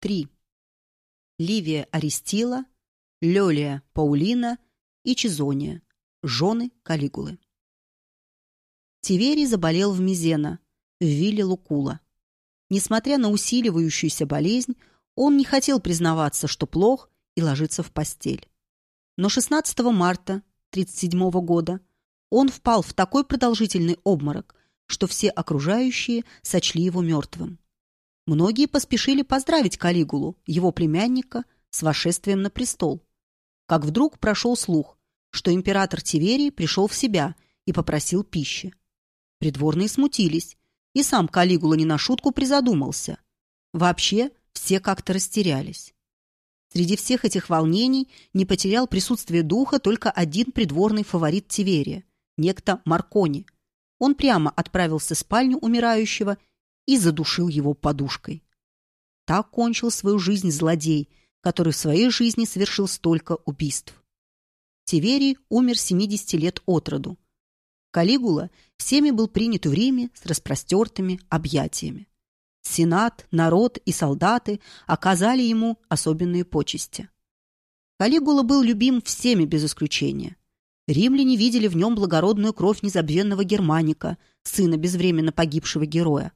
3. Ливия Аристила, Лёлия Паулина и Чизония, жены Калигулы. Тиверий заболел в Мизена, в вилле Лукула. Несмотря на усиливающуюся болезнь, он не хотел признаваться, что плох, и ложиться в постель. Но 16 марта 1937 года он впал в такой продолжительный обморок, что все окружающие сочли его мертвым. Многие поспешили поздравить Калигулу, его племянника, с восшествием на престол. Как вдруг прошел слух, что император Тиверий пришел в себя и попросил пищи. Придворные смутились, и сам Калигула не на шутку призадумался. Вообще все как-то растерялись. Среди всех этих волнений не потерял присутствие духа только один придворный фаворит Тиверия, некто Маркони. Он прямо отправился в спальню умирающего и задушил его подушкой. Так кончил свою жизнь злодей, который в своей жизни совершил столько убийств. Тиверий умер 70 лет от роду. Калигула всеми был принят в Риме с распростертыми объятиями. Сенат, народ и солдаты оказали ему особенные почести. Калигула был любим всеми без исключения. Римляне видели в нем благородную кровь незабвенного германика, сына безвременно погибшего героя.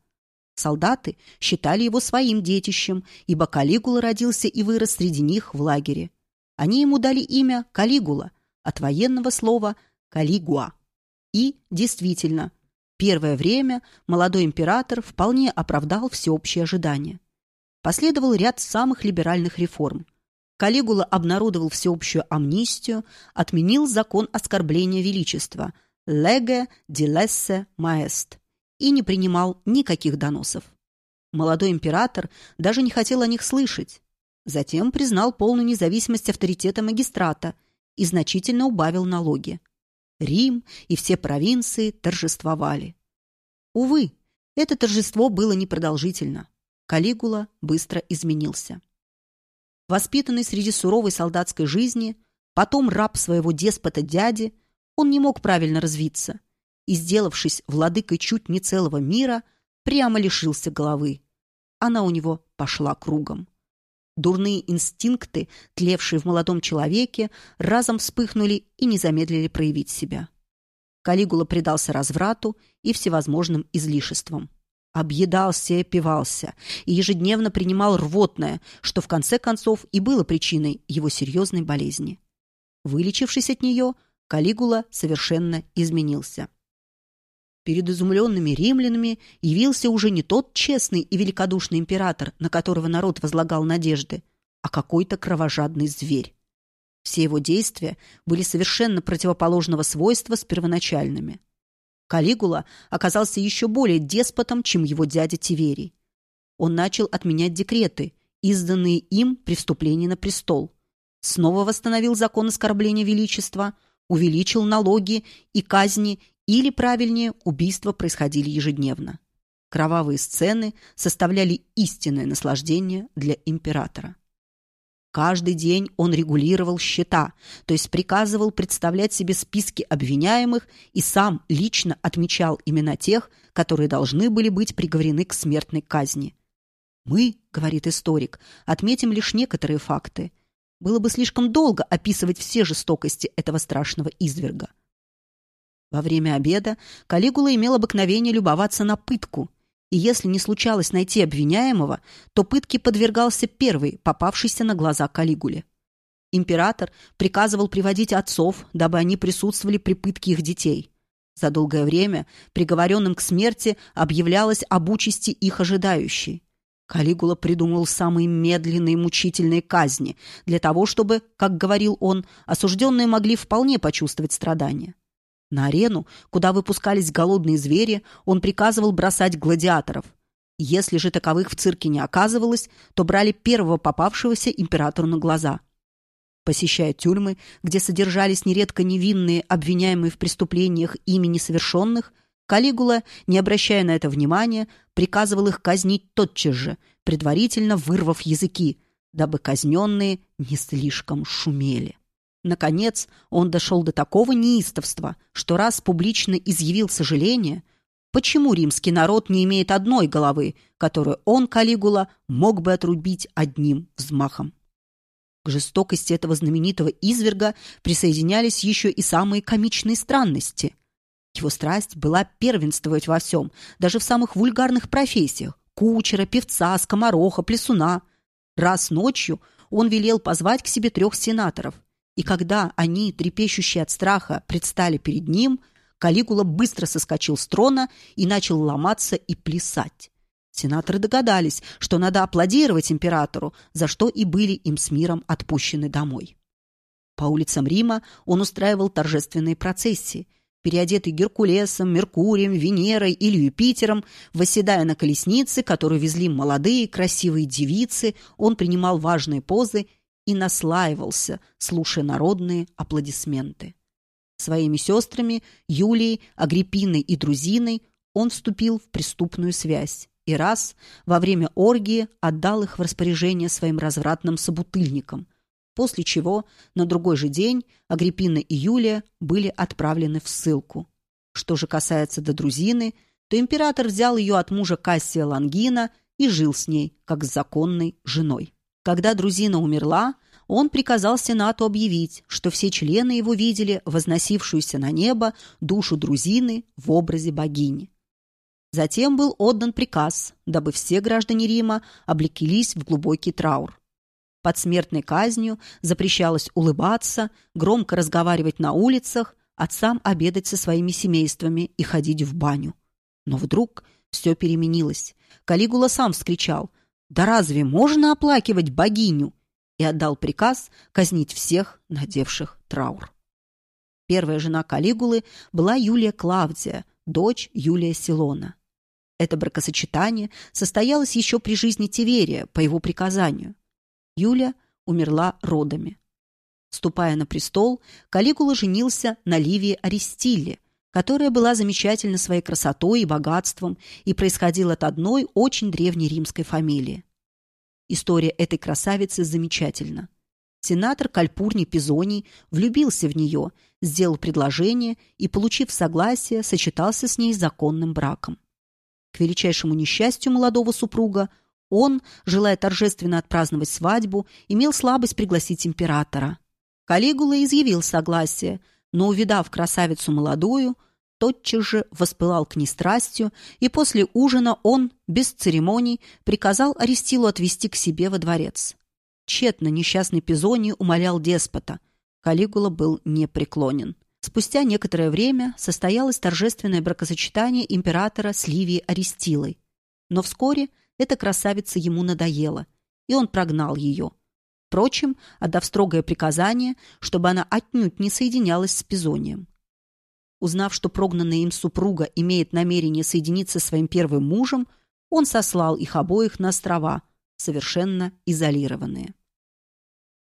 Солдаты считали его своим детищем, ибо Калигула родился и вырос среди них в лагере. Они ему дали имя Калигула, от военного слова «калигуа». И, действительно, первое время молодой император вполне оправдал всеобщие ожидания. Последовал ряд самых либеральных реформ. Калигула обнародовал всеобщую амнистию, отменил закон оскорбления величества «Леге дилессе маэст» и не принимал никаких доносов. Молодой император даже не хотел о них слышать. Затем признал полную независимость авторитета магистрата и значительно убавил налоги. Рим и все провинции торжествовали. Увы, это торжество было непродолжительно. Калигула быстро изменился. Воспитанный среди суровой солдатской жизни, потом раб своего деспота-дяди, он не мог правильно развиться и, сделавшись владыкой чуть не целого мира, прямо лишился головы. Она у него пошла кругом. Дурные инстинкты, тлевшие в молодом человеке, разом вспыхнули и не замедлили проявить себя. Калигула предался разврату и всевозможным излишествам. Объедался и опивался, и ежедневно принимал рвотное, что в конце концов и было причиной его серьезной болезни. Вылечившись от нее, Калигула совершенно изменился. Перед изумленными римлянами явился уже не тот честный и великодушный император, на которого народ возлагал надежды, а какой-то кровожадный зверь. Все его действия были совершенно противоположного свойства с первоначальными. Калигула оказался еще более деспотом, чем его дядя Тиверий. Он начал отменять декреты, изданные им при вступлении на престол. Снова восстановил закон оскорбления величества, увеличил налоги и казни или, правильнее, убийства происходили ежедневно. Кровавые сцены составляли истинное наслаждение для императора. Каждый день он регулировал счета, то есть приказывал представлять себе списки обвиняемых и сам лично отмечал имена тех, которые должны были быть приговорены к смертной казни. «Мы, — говорит историк, — отметим лишь некоторые факты. Было бы слишком долго описывать все жестокости этого страшного изверга. Во время обеда Калигула имел обыкновение любоваться на пытку, и если не случалось найти обвиняемого, то пытке подвергался первый, попавшийся на глаза Калигуле. Император приказывал приводить отцов, дабы они присутствовали при пытке их детей. За долгое время приговоренным к смерти объявлялось об участи их ожидающей. Калигула придумал самые медленные мучительные казни для того, чтобы, как говорил он, осужденные могли вполне почувствовать страдания. На арену, куда выпускались голодные звери, он приказывал бросать гладиаторов. Если же таковых в цирке не оказывалось, то брали первого попавшегося императору на глаза. Посещая тюрьмы, где содержались нередко невинные, обвиняемые в преступлениях ими несовершенных, Калигула, не обращая на это внимания, приказывал их казнить тотчас же, предварительно вырвав языки, дабы казненные не слишком шумели. Наконец, он дошел до такого неистовства, что раз публично изъявил сожаление, почему римский народ не имеет одной головы, которую он, Калигула, мог бы отрубить одним взмахом. К жестокости этого знаменитого изверга присоединялись еще и самые комичные странности. Его страсть была первенствовать во всем, даже в самых вульгарных профессиях – кучера, певца, скомороха, плесуна. Раз ночью он велел позвать к себе трех сенаторов, и когда они, трепещущие от страха, предстали перед ним, Калигула быстро соскочил с трона и начал ломаться и плясать. Сенаторы догадались, что надо аплодировать императору, за что и были им с миром отпущены домой. По улицам Рима он устраивал торжественные процессии, переодетый Геркулесом, Меркурием, Венерой или Юпитером, восседая на колеснице, которую везли молодые красивые девицы, он принимал важные позы и наслаивался, слушая народные аплодисменты. Своими сестрами Юлией, Агриппиной и Друзиной он вступил в преступную связь и раз во время оргии отдал их в распоряжение своим развратным собутыльникам, после чего на другой же день Агриппина и Юлия были отправлены в ссылку. Что же касается до Друзины, то император взял ее от мужа Кассия Лангина и жил с ней, как с законной женой. Когда Друзина умерла, он приказал Сенату объявить, что все члены его видели возносившуюся на небо душу Друзины в образе богини. Затем был отдан приказ, дабы все граждане Рима облеклись в глубокий траур. Под смертной казнью запрещалось улыбаться, громко разговаривать на улицах, отцам обедать со своими семействами и ходить в баню. Но вдруг все переменилось. Калигула сам вскричал «Да разве можно оплакивать богиню?» и отдал приказ казнить всех, надевших траур. Первая жена Калигулы была Юлия Клавдия, дочь Юлия Силона. Это бракосочетание состоялось еще при жизни Тиверия по его приказанию. Юля умерла родами. Ступая на престол, Калигула женился на Ливии Аристилле, которая была замечательна своей красотой и богатством и происходила от одной очень древней римской фамилии. История этой красавицы замечательна. Сенатор Кальпурний Пизоний влюбился в нее, сделал предложение и, получив согласие, сочетался с ней законным браком. К величайшему несчастью молодого супруга он, желая торжественно отпраздновать свадьбу, имел слабость пригласить императора. Калигула изъявил согласие, но, увидав красавицу молодую, тотчас же воспылал к ней страстью, и после ужина он, без церемоний, приказал Аристилу отвести к себе во дворец. Тщетно несчастный Пизоний умолял деспота. Калигула был непреклонен. Спустя некоторое время состоялось торжественное бракосочетание императора с Ливией Аристилой. Но вскоре эта красавица ему надоела, и он прогнал ее. Впрочем, отдав строгое приказание, чтобы она отнюдь не соединялась с Пизонием. Узнав, что прогнанная им супруга имеет намерение соединиться со своим первым мужем, он сослал их обоих на острова, совершенно изолированные.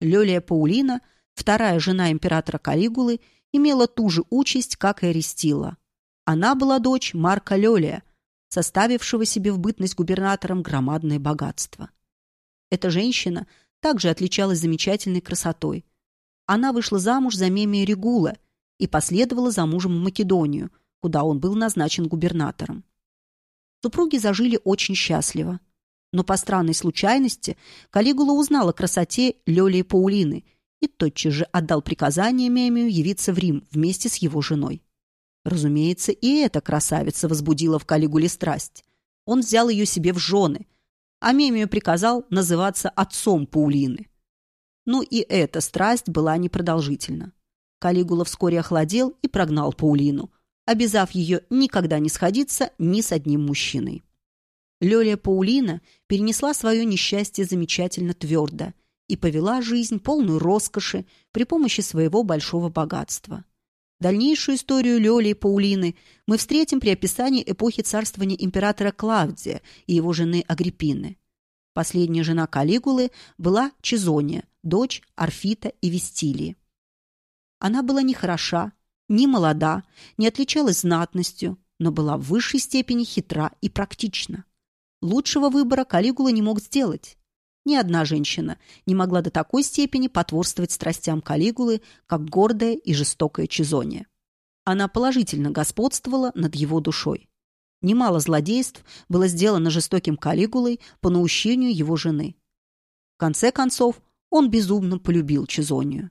Лёлия Паулина, вторая жена императора Калигулы, имела ту же участь, как и Аристила. Она была дочь Марка Лелия, составившего себе в бытность губернатором громадное богатство. Эта женщина также отличалась замечательной красотой. Она вышла замуж за Мемия Регула и последовала за мужем в Македонию, куда он был назначен губернатором. Супруги зажили очень счастливо. Но по странной случайности Калигула узнала о красоте Лёлии Паулины и тотчас же отдал приказание Мемию явиться в Рим вместе с его женой. Разумеется, и эта красавица возбудила в Калигуле страсть. Он взял ее себе в жены, а Мемию приказал называться отцом Паулины. Ну и эта страсть была непродолжительна. Калигула вскоре охладел и прогнал Паулину, обязав ее никогда не сходиться ни с одним мужчиной. Лёля Паулина перенесла свое несчастье замечательно твердо и повела жизнь полную роскоши при помощи своего большого богатства. Дальнейшую историю Лёли и Паулины мы встретим при описании эпохи царствования императора Клавдия и его жены Агриппины. Последняя жена Калигулы была Чезония, дочь Арфита и Вестилии. Она была не хороша, не молода, не отличалась знатностью, но была в высшей степени хитра и практична. Лучшего выбора Калигула не мог сделать. Ни одна женщина не могла до такой степени потворствовать страстям Калигулы, как гордая и жестокая Чизония. Она положительно господствовала над его душой. Немало злодейств было сделано жестоким Калигулой по наущению его жены. В конце концов, он безумно полюбил Чезонию.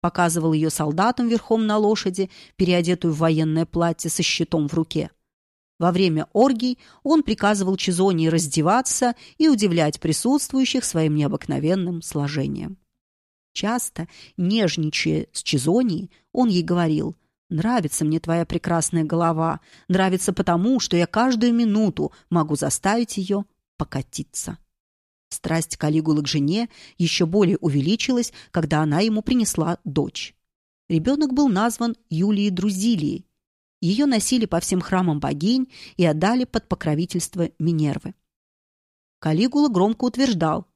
Показывал ее солдатам верхом на лошади, переодетую в военное платье со щитом в руке. Во время оргий он приказывал Чезонии раздеваться и удивлять присутствующих своим необыкновенным сложением. Часто, нежничая с Чезонией, он ей говорил «Нравится мне твоя прекрасная голова, нравится потому, что я каждую минуту могу заставить ее покатиться». Страсть Калигулы к жене еще более увеличилась, когда она ему принесла дочь. Ребенок был назван Юлией Друзилией. Ее носили по всем храмам богинь и отдали под покровительство Минервы. Калигула громко утверждал,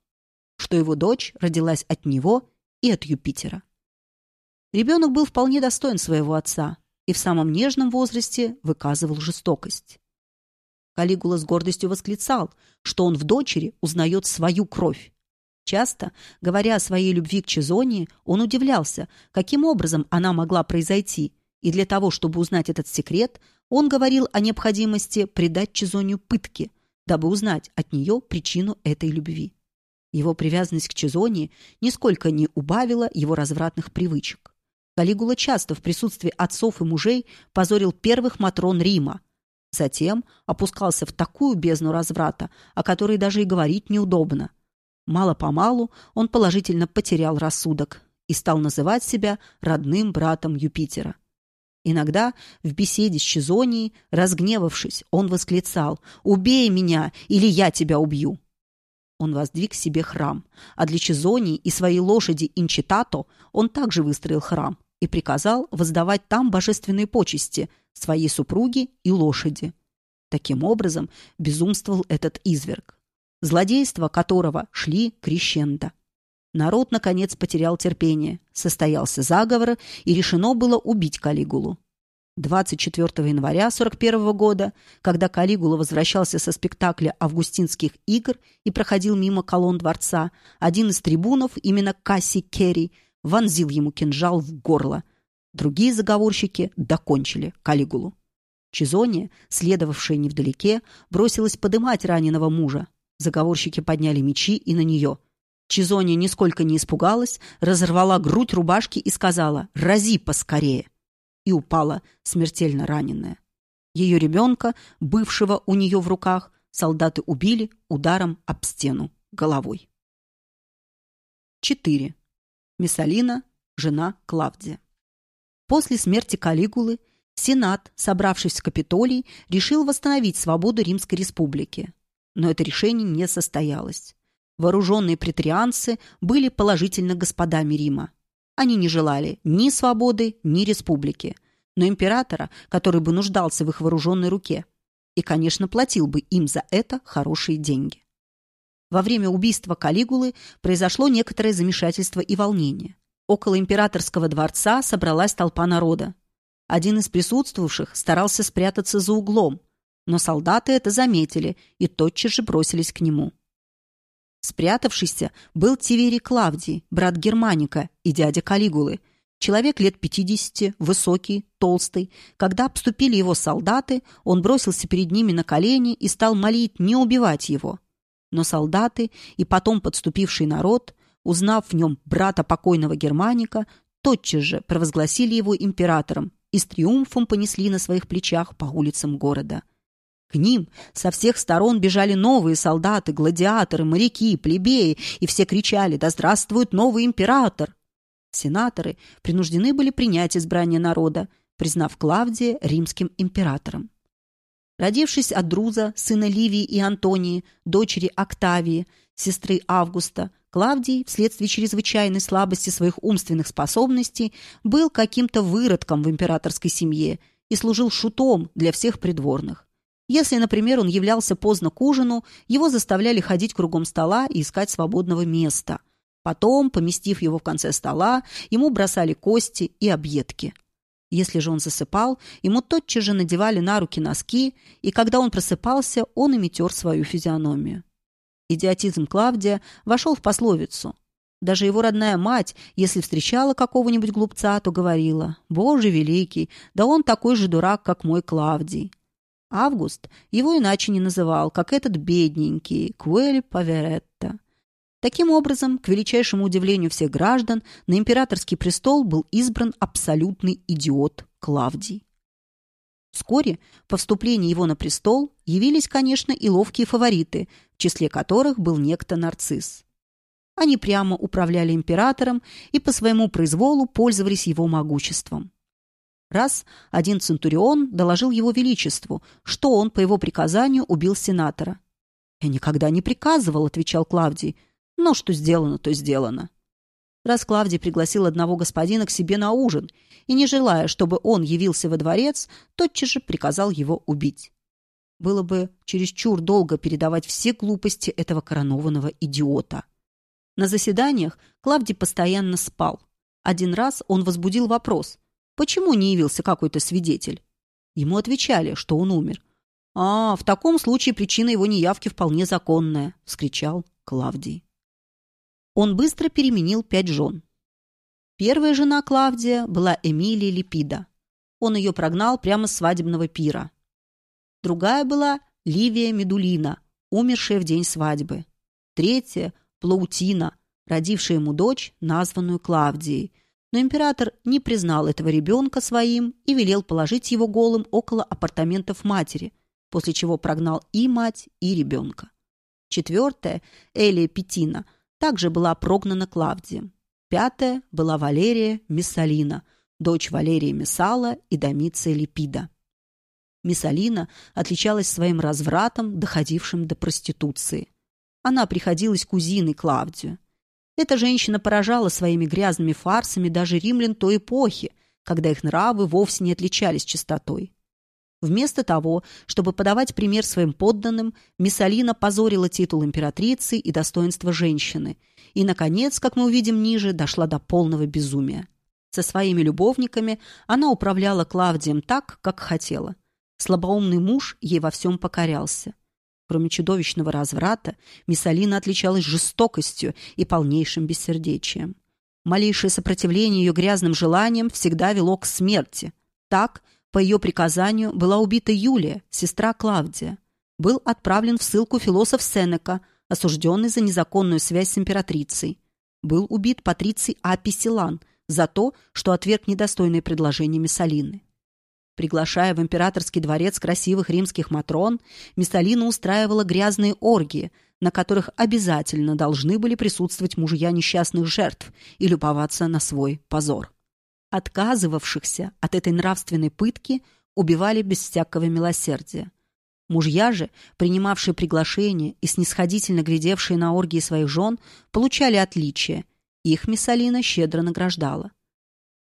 что его дочь родилась от него и от Юпитера. Ребенок был вполне достоин своего отца и в самом нежном возрасте выказывал жестокость. Калигула с гордостью восклицал, что он в дочери узнает свою кровь. Часто, говоря о своей любви к Чезонии, он удивлялся, каким образом она могла произойти, и для того, чтобы узнать этот секрет, он говорил о необходимости предать Чезонию пытке, дабы узнать от нее причину этой любви. Его привязанность к Чезонии нисколько не убавила его развратных привычек. Калигула часто в присутствии отцов и мужей позорил первых матрон Рима, Затем опускался в такую бездну разврата, о которой даже и говорить неудобно. Мало-помалу он положительно потерял рассудок и стал называть себя родным братом Юпитера. Иногда в беседе с Чезонией, разгневавшись, он восклицал «Убей меня, или я тебя убью!» Он воздвиг себе храм, а для Чезонии и своей лошади Инчитато он также выстроил храм и приказал воздавать там божественные почести – своей супруге и лошади. Таким образом безумствовал этот изверг, злодейства которого шли крещендо. Народ, наконец, потерял терпение, состоялся заговор, и решено было убить Калигулу. 24 января 41 года, когда Калигула возвращался со спектакля августинских игр и проходил мимо колонн дворца, один из трибунов, именно Касси Керри, вонзил ему кинжал в горло – Другие заговорщики докончили Калигулу. Чизония, следовавшая невдалеке, бросилась подымать раненого мужа. Заговорщики подняли мечи и на нее. Чизония нисколько не испугалась, разорвала грудь рубашки и сказала «Рази поскорее!» и упала, смертельно раненая. Ее ребенка, бывшего у нее в руках, солдаты убили ударом об стену головой. 4. Миссалина, жена Клавдия. После смерти Калигулы Сенат, собравшись в Капитолий, решил восстановить свободу Римской республики. Но это решение не состоялось. Вооруженные претарианцы были положительно господами Рима. Они не желали ни свободы, ни республики, но императора, который бы нуждался в их вооруженной руке, и, конечно, платил бы им за это хорошие деньги. Во время убийства Калигулы произошло некоторое замешательство и волнение. Около императорского дворца собралась толпа народа. Один из присутствовавших старался спрятаться за углом, но солдаты это заметили и тотчас же бросились к нему. Спрятавшийся был Тиверий Клавдий, брат Германика и дядя Калигулы, человек лет пятидесяти, высокий, толстый. Когда обступили его солдаты, он бросился перед ними на колени и стал молить не убивать его. Но солдаты и потом подступивший народ узнав в нем брата покойного Германика, тотчас же провозгласили его императором и с триумфом понесли на своих плечах по улицам города. К ним со всех сторон бежали новые солдаты, гладиаторы, моряки, плебеи, и все кричали «Да здравствует новый император!». Сенаторы принуждены были принять избрание народа, признав Клавдия римским императором. Родившись от Друза, сына Ливии и Антонии, дочери Октавии, сестры Августа, Клавдий, вследствие чрезвычайной слабости своих умственных способностей, был каким-то выродком в императорской семье и служил шутом для всех придворных. Если, например, он являлся поздно к ужину, его заставляли ходить кругом стола и искать свободного места. Потом, поместив его в конце стола, ему бросали кости и объедки. Если же он засыпал, ему тотчас же надевали на руки носки, и когда он просыпался, он и метер свою физиономию. Идиотизм Клавдия вошел в пословицу. Даже его родная мать, если встречала какого-нибудь глупца, то говорила «Боже великий, да он такой же дурак, как мой Клавдий». Август его иначе не называл, как этот бедненький Куэль Паверетта. Таким образом, к величайшему удивлению всех граждан, на императорский престол был избран абсолютный идиот Клавдий. Вскоре, по вступлении его на престол, явились, конечно, и ловкие фавориты, в числе которых был некто Нарцисс. Они прямо управляли императором и по своему произволу пользовались его могуществом. Раз один центурион доложил его величеству, что он по его приказанию убил сенатора. «Я никогда не приказывал», — отвечал Клавдий. «Но что сделано, то сделано». Раз Клавдий пригласил одного господина к себе на ужин и, не желая, чтобы он явился во дворец, тотчас же приказал его убить. Было бы чересчур долго передавать все глупости этого коронованного идиота. На заседаниях Клавдий постоянно спал. Один раз он возбудил вопрос, Почему не явился какой-то свидетель? Ему отвечали, что он умер. «А, в таком случае причина его неявки вполне законная», — вскричал Клавдий. Он быстро переменил пять жен. Первая жена Клавдия была Эмилия Липида. Он ее прогнал прямо с свадебного пира. Другая была Ливия Медулина, умершая в день свадьбы. Третья – Плаутина, родившая ему дочь, названную Клавдией – но император не признал этого ребенка своим и велел положить его голым около апартаментов матери, после чего прогнал и мать, и ребенка. Четвертая, Элия Петина, также была прогнана Клавдием. Пятая была Валерия Миссалина, дочь Валерия Мессала и Домиция Липида. Миссалина отличалась своим развратом, доходившим до проституции. Она приходилась кузиной Клавдию. Эта женщина поражала своими грязными фарсами даже римлян той эпохи, когда их нравы вовсе не отличались чистотой. Вместо того, чтобы подавать пример своим подданным, Миссалина позорила титул императрицы и достоинство женщины, и, наконец, как мы увидим ниже, дошла до полного безумия. Со своими любовниками она управляла Клавдием так, как хотела. Слабоумный муж ей во всем покорялся. Кроме чудовищного разврата, Миссалина отличалась жестокостью и полнейшим бессердечием. Малейшее сопротивление ее грязным желаниям всегда вело к смерти. Так, по ее приказанию, была убита Юлия, сестра Клавдия. Был отправлен в ссылку философ Сенека, осужденный за незаконную связь с императрицей. Был убит патриций Аписилан за то, что отверг недостойные предложения Миссалины. Приглашая в императорский дворец красивых римских матрон, Миссалина устраивала грязные оргии, на которых обязательно должны были присутствовать мужья несчастных жертв и любоваться на свой позор. Отказывавшихся от этой нравственной пытки убивали без всякого милосердия. Мужья же, принимавшие приглашение и снисходительно глядевшие на оргии своих жен, получали отличие. Их Миссалина щедро награждала.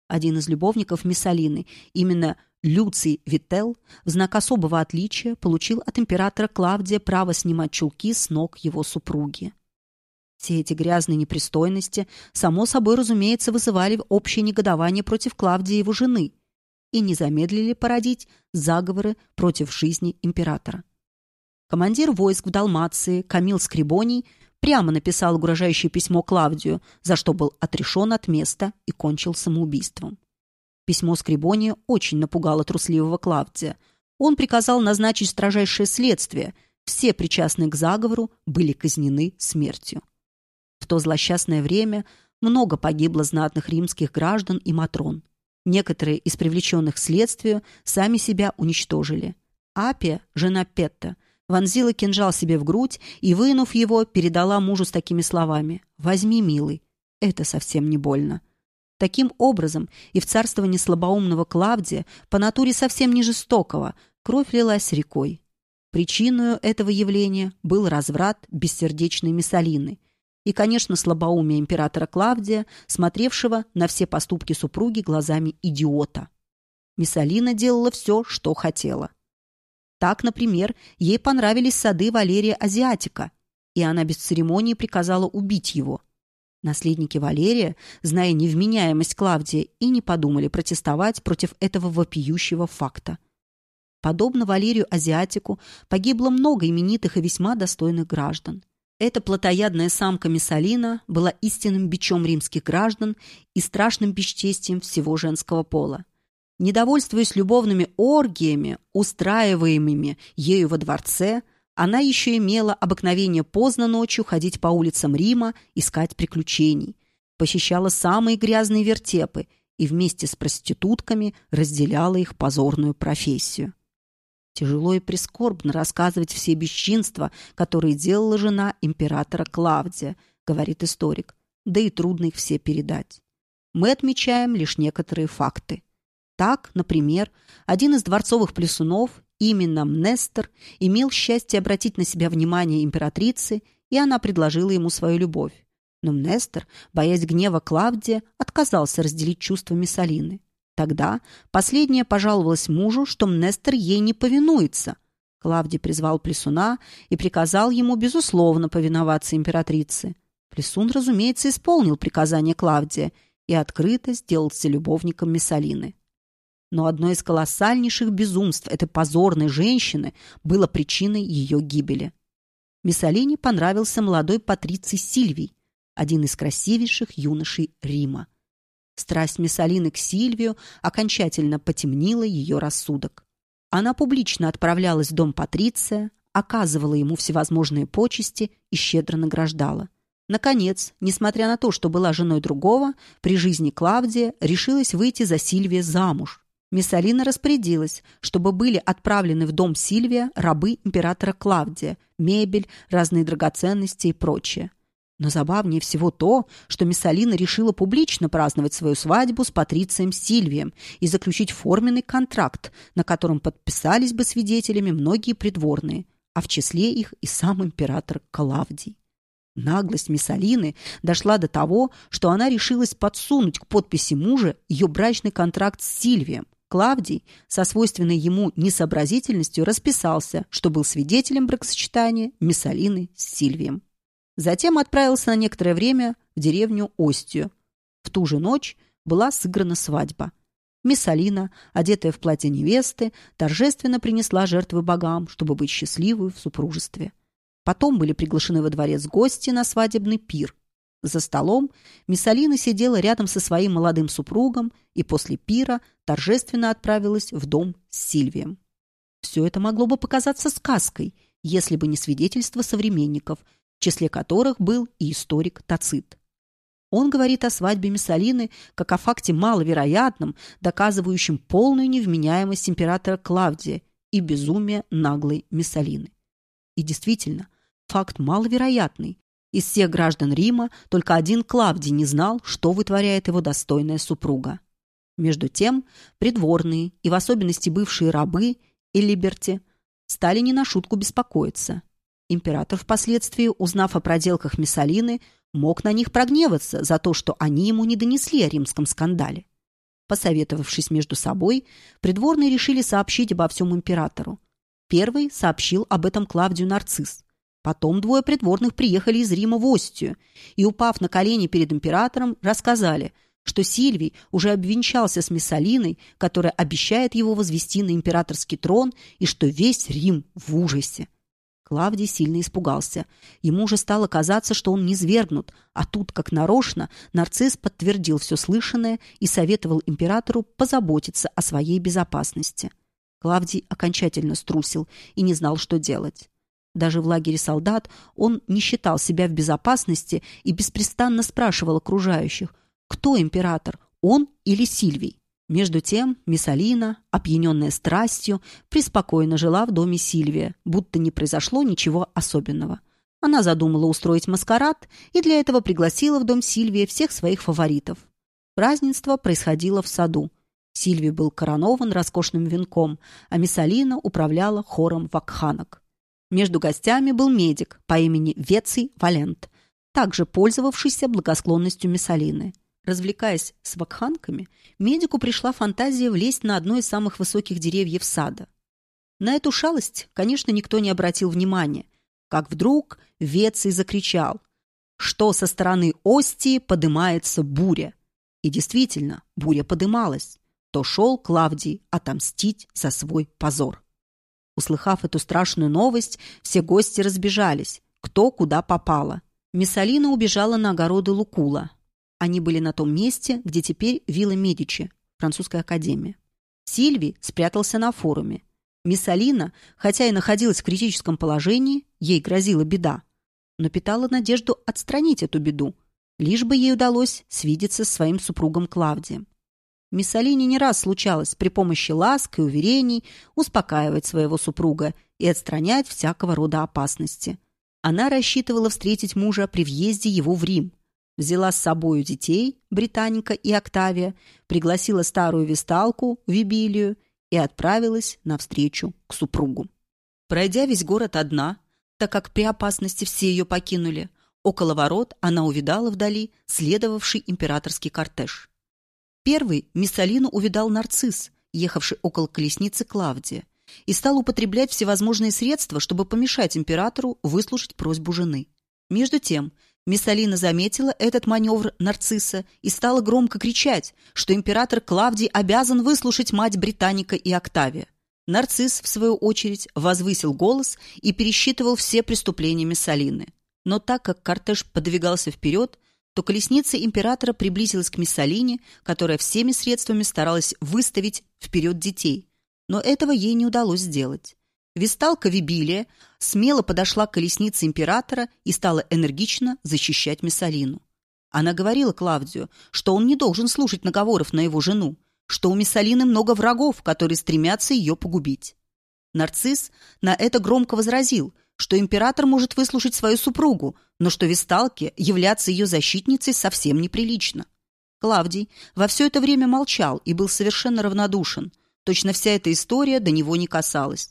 Один из любовников Миссалины, именно Люций Вител в знак особого отличия получил от императора Клавдия право снимать чулки с ног его супруги. Все эти грязные непристойности, само собой, разумеется, вызывали общее негодование против Клавдия и его жены и не замедлили породить заговоры против жизни императора. Командир войск в Далмации Камил Скрибоний прямо написал угрожающее письмо Клавдию, за что был отрешен от места и кончил самоубийством. Письмо Скрибония очень напугало трусливого Клавдия. Он приказал назначить строжайшее следствие. Все причастные к заговору были казнены смертью. В то злосчастное время много погибло знатных римских граждан и матрон. Некоторые из привлеченных к следствию сами себя уничтожили. Апия, жена Петта, вонзила кинжал себе в грудь и, вынув его, передала мужу с такими словами «Возьми, милый, это совсем не больно». Таким образом, и в царствовании слабоумного Клавдия, по натуре совсем не жестокого, кровь лилась рекой. Причиной этого явления был разврат бессердечной Миссалины и, конечно, слабоумие императора Клавдия, смотревшего на все поступки супруги глазами идиота. Миссалина делала все, что хотела. Так, например, ей понравились сады Валерия Азиатика, и она без церемонии приказала убить его – Наследники Валерия, зная невменяемость Клавдия, и не подумали протестовать против этого вопиющего факта. Подобно Валерию Азиатику погибло много именитых и весьма достойных граждан. Эта плотоядная самка Миссалина была истинным бичом римских граждан и страшным бесчестием всего женского пола. Недовольствуясь любовными оргиями, устраиваемыми ею во дворце, она еще имела обыкновение поздно ночью ходить по улицам Рима, искать приключений, посещала самые грязные вертепы и вместе с проститутками разделяла их позорную профессию. Тяжело и прискорбно рассказывать все бесчинства, которые делала жена императора Клавдия, говорит историк, да и трудно их все передать. Мы отмечаем лишь некоторые факты. Так, например, один из дворцовых плесунов, именно Мнестер, имел счастье обратить на себя внимание императрицы, и она предложила ему свою любовь. Но Мнестер, боясь гнева Клавдия, отказался разделить чувства Миссалины. Тогда последняя пожаловалась мужу, что Мнестер ей не повинуется. Клавдий призвал Плесуна и приказал ему, безусловно, повиноваться императрице. Плесун, разумеется, исполнил приказание Клавдия и открыто сделался любовником Миссалины. Но одно из колоссальнейших безумств этой позорной женщины было причиной ее гибели. Миссалине понравился молодой патриций Сильвий, один из красивейших юношей Рима. Страсть Миссалины к Сильвию окончательно потемнила ее рассудок. Она публично отправлялась в дом Патриция, оказывала ему всевозможные почести и щедро награждала. Наконец, несмотря на то, что была женой другого, при жизни Клавдия решилась выйти за Сильвия замуж. Миссалина распорядилась, чтобы были отправлены в дом Сильвия рабы императора Клавдия, мебель, разные драгоценности и прочее. Но забавнее всего то, что Миссалина решила публично праздновать свою свадьбу с Патрицием Сильвием и заключить форменный контракт, на котором подписались бы свидетелями многие придворные, а в числе их и сам император Клавдий. Наглость Миссалины дошла до того, что она решилась подсунуть к подписи мужа ее брачный контракт с Сильвием. Клавдий со свойственной ему несообразительностью расписался, что был свидетелем бракосочетания Миссалины с Сильвием. Затем отправился на некоторое время в деревню Остию. В ту же ночь была сыграна свадьба. Миссалина, одетая в платье невесты, торжественно принесла жертвы богам, чтобы быть счастливой в супружестве. Потом были приглашены во дворец гости на свадебный пир. За столом Миссалина сидела рядом со своим молодым супругом и после пира торжественно отправилась в дом с Сильвием. Все это могло бы показаться сказкой, если бы не свидетельство современников, в числе которых был и историк Тацит. Он говорит о свадьбе Миссалины как о факте маловероятном, доказывающем полную невменяемость императора Клавдия и безумие наглой Миссалины. И действительно, факт маловероятный. Из всех граждан Рима только один Клавдий не знал, что вытворяет его достойная супруга. Между тем, придворные и в особенности бывшие рабы и либерти стали не на шутку беспокоиться – Император впоследствии, узнав о проделках Миссалины, мог на них прогневаться за то, что они ему не донесли о римском скандале. Посоветовавшись между собой, придворные решили сообщить обо всем императору. Первый сообщил об этом Клавдию Нарцисс. Потом двое придворных приехали из Рима в Остию и, упав на колени перед императором, рассказали, что Сильвий уже обвенчался с Миссалиной, которая обещает его возвести на императорский трон, и что весь Рим в ужасе. Клавдий сильно испугался. Ему уже стало казаться, что он не свергнут, а тут, как нарочно, нарцисс подтвердил все слышанное и советовал императору позаботиться о своей безопасности. Клавдий окончательно струсил и не знал, что делать. Даже в лагере солдат он не считал себя в безопасности и беспрестанно спрашивал окружающих, кто император, он или Сильвий. Между тем Миссалина, опьяненная страстью, преспокойно жила в доме Сильвия, будто не произошло ничего особенного. Она задумала устроить маскарад и для этого пригласила в дом Сильвия всех своих фаворитов. Празднество происходило в саду. Сильвий был коронован роскошным венком, а Миссалина управляла хором вакханок. Между гостями был медик по имени Веций Валент, также пользовавшийся благосклонностью Миссалины. Развлекаясь с вакханками, медику пришла фантазия влезть на одно из самых высоких деревьев сада. На эту шалость, конечно, никто не обратил внимания, как вдруг Веций закричал, что со стороны Остии подымается буря. И действительно, буря подымалась. То шел Клавдий отомстить за свой позор. Услыхав эту страшную новость, все гости разбежались, кто куда попало. Миссалина убежала на огороды Лукула, они были на том месте, где теперь вилла Медичи, французская академия. Сильви спрятался на форуме. Миссалина, хотя и находилась в критическом положении, ей грозила беда, но питала надежду отстранить эту беду, лишь бы ей удалось свидеться с своим супругом Клавдием. Миссалине не раз случалось при помощи ласк и уверений успокаивать своего супруга и отстранять всякого рода опасности. Она рассчитывала встретить мужа при въезде его в Рим. Взяла с собою детей, Британика и Октавия, пригласила старую весталку, Вибилию, и отправилась навстречу к супругу. Пройдя весь город одна, так как при опасности все ее покинули, около ворот она увидала вдали следовавший императорский кортеж. Первый Миссалину увидал нарцисс, ехавший около колесницы Клавдия, и стал употреблять всевозможные средства, чтобы помешать императору выслушать просьбу жены. Между тем, Миссалина заметила этот маневр нарцисса и стала громко кричать, что император Клавдий обязан выслушать мать Британика и Октавия. Нарцисс, в свою очередь, возвысил голос и пересчитывал все преступления Миссалины. Но так как кортеж подвигался вперед, то колесница императора приблизилась к Миссалине, которая всеми средствами старалась выставить вперед детей, но этого ей не удалось сделать. Весталка Вибилия смело подошла к колеснице императора и стала энергично защищать Миссалину. Она говорила Клавдию, что он не должен слушать наговоров на его жену, что у Миссалины много врагов, которые стремятся ее погубить. Нарцисс на это громко возразил, что император может выслушать свою супругу, но что Весталке являться ее защитницей совсем неприлично. Клавдий во все это время молчал и был совершенно равнодушен. Точно вся эта история до него не касалась.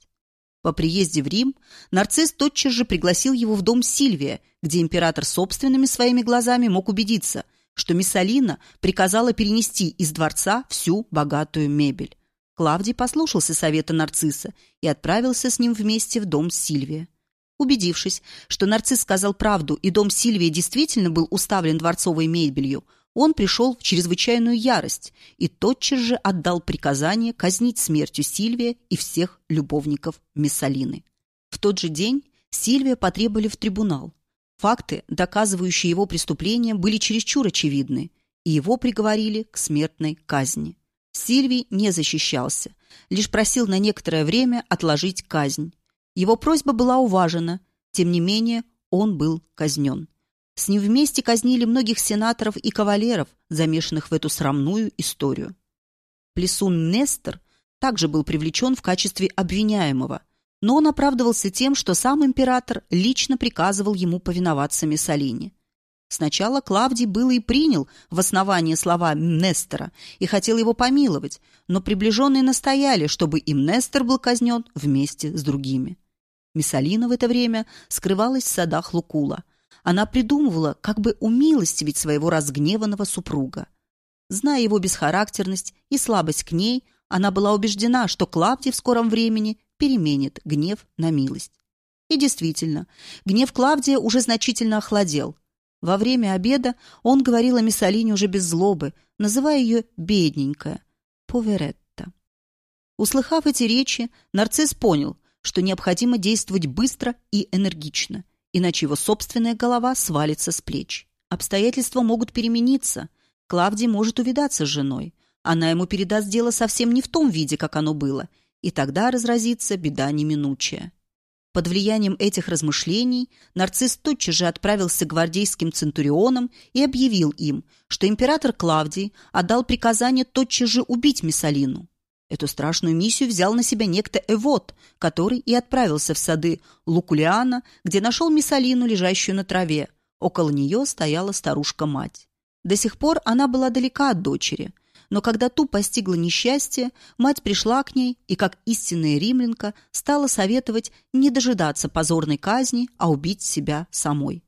По приезде в Рим нарцисс тотчас же пригласил его в дом Сильвия, где император собственными своими глазами мог убедиться, что Миссалина приказала перенести из дворца всю богатую мебель. Клавдий послушался совета нарцисса и отправился с ним вместе в дом Сильвия. Убедившись, что нарцисс сказал правду и дом Сильвия действительно был уставлен дворцовой мебелью, он пришел в чрезвычайную ярость и тотчас же отдал приказание казнить смертью Сильвия и всех любовников Миссалины. В тот же день Сильвия потребовали в трибунал. Факты, доказывающие его преступление, были чересчур очевидны, и его приговорили к смертной казни. Сильвий не защищался, лишь просил на некоторое время отложить казнь. Его просьба была уважена, тем не менее он был казнен. С ним вместе казнили многих сенаторов и кавалеров, замешанных в эту срамную историю. Плесун Нестор также был привлечен в качестве обвиняемого, но он оправдывался тем, что сам император лично приказывал ему повиноваться Мессалине. Сначала Клавдий был и принял в основание слова Нестора и хотел его помиловать, но приближенные настояли, чтобы им Нестор был казнен вместе с другими. Мессалина в это время скрывалась в садах Лукула. Она придумывала, как бы умилостивить своего разгневанного супруга. Зная его бесхарактерность и слабость к ней, она была убеждена, что Клавдий в скором времени переменит гнев на милость. И действительно, гнев Клавдия уже значительно охладел. Во время обеда он говорил о Миссалине уже без злобы, называя ее «бедненькая» — «поверетта». Услыхав эти речи, нарцисс понял, что необходимо действовать быстро и энергично, иначе его собственная голова свалится с плеч. Обстоятельства могут перемениться. Клавдий может увидаться с женой. Она ему передаст дело совсем не в том виде, как оно было, и тогда разразится беда неминучая. Под влиянием этих размышлений нарцисс тотчас же отправился к гвардейским центурионам и объявил им, что император Клавдий отдал приказание тотчас же убить Миссалину. Эту страшную миссию взял на себя некто Эвот, который и отправился в сады Лукулиана, где нашел Миссалину, лежащую на траве. Около нее стояла старушка-мать. До сих пор она была далека от дочери, но когда ту постигло несчастье, мать пришла к ней и, как истинная римлянка, стала советовать не дожидаться позорной казни, а убить себя самой.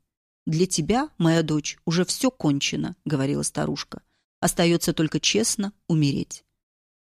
«Для тебя, моя дочь, уже все кончено», — говорила старушка. «Остается только честно умереть».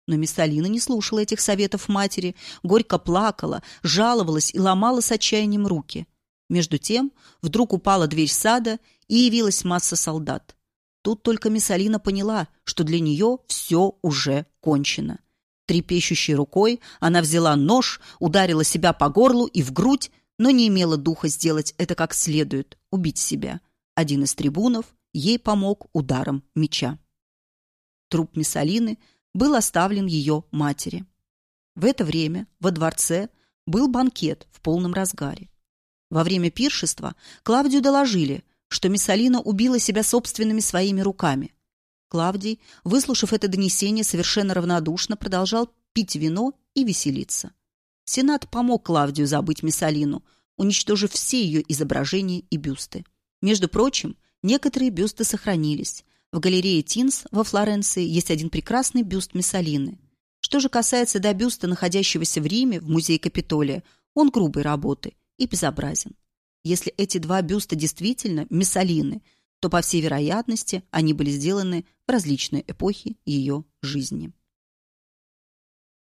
Но Миссалина не слушала этих советов матери, горько плакала, жаловалась и ломала с отчаянием руки. Между тем вдруг упала дверь сада, и явилась масса солдат. Тут только Миссалина поняла, что для нее все уже кончено. Трепещущей рукой она взяла нож, ударила себя по горлу и в грудь, но не имела духа сделать это как следует, убить себя. Один из трибунов ей помог ударом меча. Труп Миссалины был оставлен ее матери. В это время во дворце был банкет в полном разгаре. Во время пиршества Клавдию доложили, что Миссалина убила себя собственными своими руками. Клавдий, выслушав это донесение, совершенно равнодушно продолжал пить вино и веселиться. Сенат помог Клавдию забыть Миссалину, уничтожив все ее изображения и бюсты. Между прочим, некоторые бюсты сохранились. В галерее Тинс во Флоренции есть один прекрасный бюст Миссалины. Что же касается до бюста, находящегося в Риме, в музее Капитолия, он грубой работы и безобразен. Если эти два бюста действительно Миссалины, то, по всей вероятности, они были сделаны в различные эпохи ее жизни.